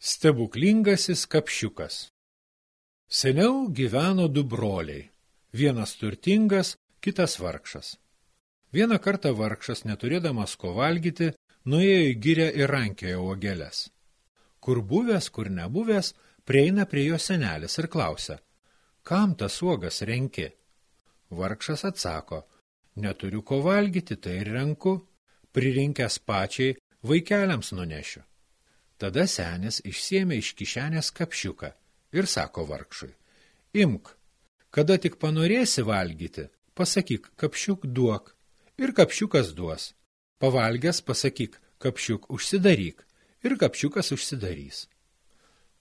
Stebuklingasis kapšiukas Seniau gyveno du broliai. Vienas turtingas, kitas vargšas. Vieną kartą vargšas, neturėdamas ko valgyti, nuėjo į gyrę ir rankėjo uogelės. Kur buvęs, kur nebuvęs, prieina prie jo senelis ir klausia, kam tas uogas renki? Vargšas atsako, neturiu ko valgyti, tai ir renku, pririnkęs pačiai, vaikeliams nunešiu. Tada senis išsiemė iš kišenės kapšiuką ir sako vargšui, imk, kada tik panorėsi valgyti, pasakyk, kapšiuk duok, ir kapšiukas duos. Pavalgęs pasakyk, kapšiuk užsidaryk, ir kapšiukas užsidarys.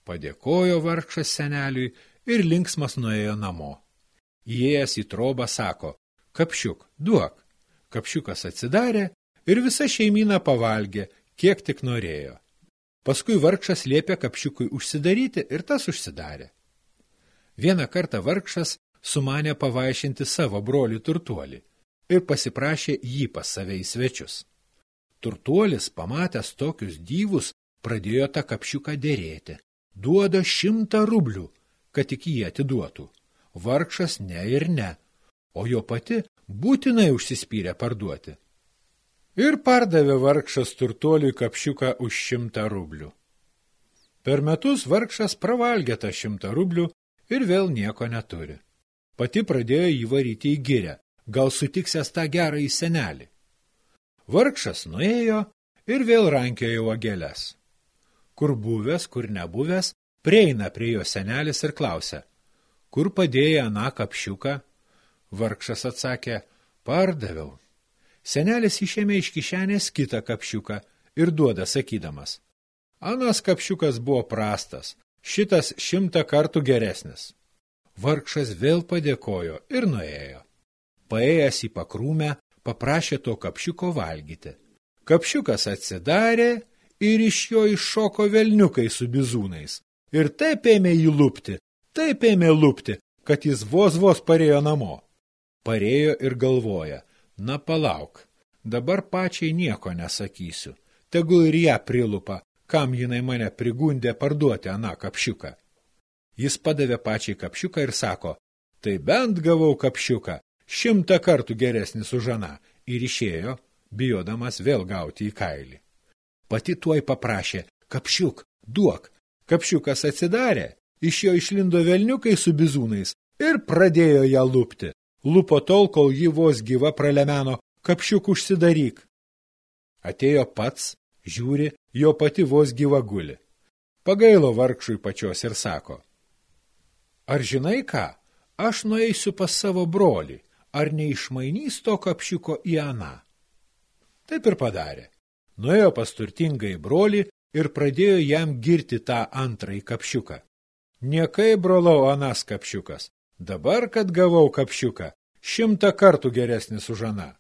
Padėkojo vargšas seneliui ir linksmas nuėjo namo. Įėjęs į trobą sako, kapšiuk, duok. Kapšiukas atsidarė ir visa šeimyna pavalgė, kiek tik norėjo. Paskui vargšas liepė kapšiukui užsidaryti ir tas užsidarė. Vieną kartą vargšas sumanė pavaišinti savo brolį turtuolį ir pasiprašė jį pas save į svečius. Turtuolis, pamatęs tokius dyvus, pradėjo tą kapšiuką dėrėti. Duoda šimtą rublių, kad tik jį atiduotų. Vargšas ne ir ne, o jo pati būtinai užsispyrė parduoti ir pardavė vargšas turtuoliui kapšiuką už šimtą rublių. Per metus vargšas pravalgė tą šimtą rublių ir vėl nieko neturi. Pati pradėjo jį varyti į girę, gal sutiksęs tą gerą į senelį. Vargšas nuėjo ir vėl rankiojo uogeles. Kur buvęs, kur nebuvęs, prieina prie jo senelis ir klausia, kur padėjai aną kapšiuką? Vargšas atsakė, pardaviau. Senelis išėmė iš kišenės kitą kapšiuką ir duoda sakydamas. Anas kapšiukas buvo prastas, šitas šimtą kartų geresnis. Vargšas vėl padėkojo ir nuėjo. Paėjęs į pakrūmę, paprašė to kapšiuko valgyti. Kapšiukas atsidarė ir iš jo iššoko velniukai su bizūnais. Ir taip ėmė jį lupti, taip ėmė lupti, kad jis vos vos parėjo namo. Parėjo ir galvoja, Na palauk, dabar pačiai nieko nesakysiu. Tegul ir ją prilupa, kam jinai mane prigundė parduoti aną kapšiuką. Jis padavė pačiai kapšiuką ir sako, tai bent gavau kapšiuką, šimtą kartų geresnis už aną, ir išėjo, bijodamas vėl gauti į kailį. Pati tuoj paprašė, kapšiuk, duok. Kapšiukas atsidarė, iš jo išlindo velniukai su bizūnais ir pradėjo ją lupti lupo tol, kol ji vos gyva pralemeno, kapšiuk užsidaryk. Atėjo pats, žiūri, jo pati vos gyva guli. Pagailo vargšui pačios ir sako, ar žinai ką, aš nueisiu pas savo brolį, ar neišmainys to kapšiuko į aną. Taip ir padarė. Nuėjo pas turtingai brolį ir pradėjo jam girti tą antrąjį kapšiuką. Niekai, brolau, anas kapšiukas, dabar, kad gavau kapšiuką, šimtą kartų geresnis už aną.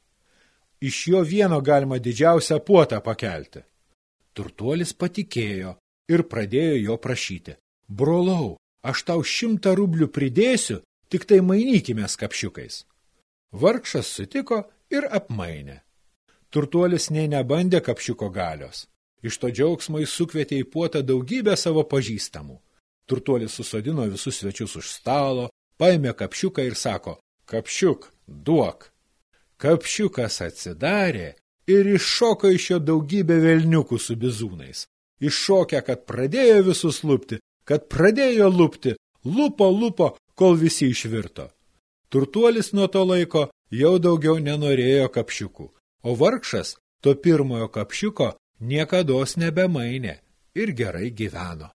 Iš jo vieno galima didžiausią puotą pakelti. Turtuolis patikėjo ir pradėjo jo prašyti. Brolau, aš tau šimtą rublių pridėsiu, tik tai mainykime kapšiukais. Vargšas sutiko ir apmainė. Turtuolis nei nebandė kapšiuko galios. Iš to džiaugsmo jis sukvietė į puotą daugybę savo pažįstamų. Turtuolis susodino visus svečius už stalo, paėmė kapšiuką ir sako, Kapšiuk, duok. Kapšiukas atsidarė ir iššoko iš jo daugybę velniukų su bizūnais. Iššokę, kad pradėjo visus lupti, kad pradėjo lupti, lupo, lupo, kol visi išvirto. Turtuolis nuo to laiko jau daugiau nenorėjo kapšiukų, o vargšas to pirmojo kapšiuko niekados nebemainė ir gerai gyveno.